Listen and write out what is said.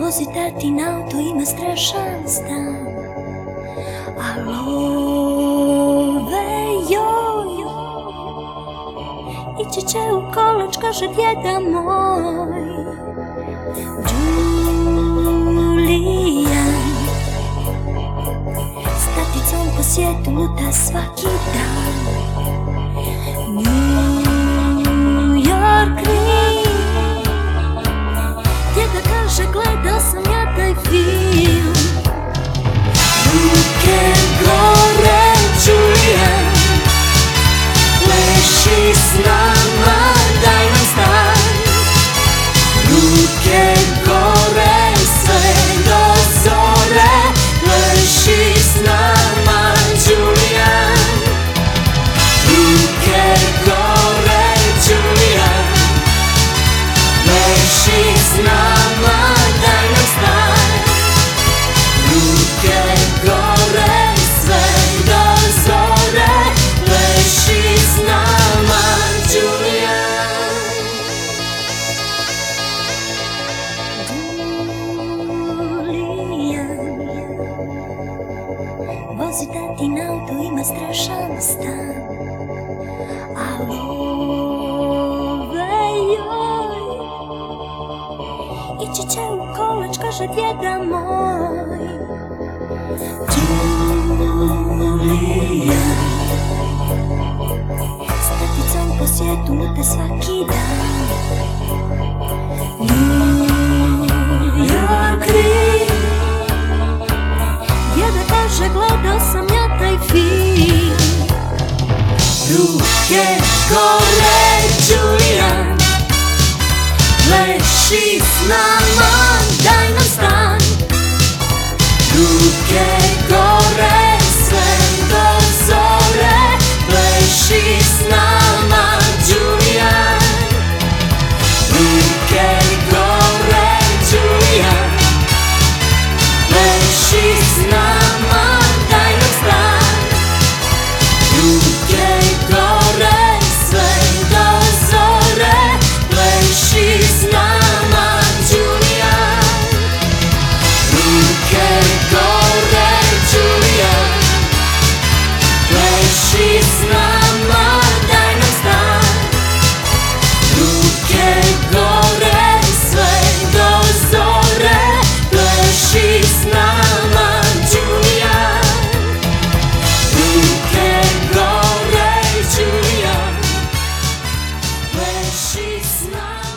Vozi tatin auto, ima strašan stan. Joj Ići će u kolač, kaže djeda moj svijetu luta svaki dan Vozi tatin auto, ima strašan stan Idźcie ciało koleczka, że bieda moj Julia Z tabicą posjedu te svaki dan Julia kri Jede sam ja taj film Druge gore you She's not.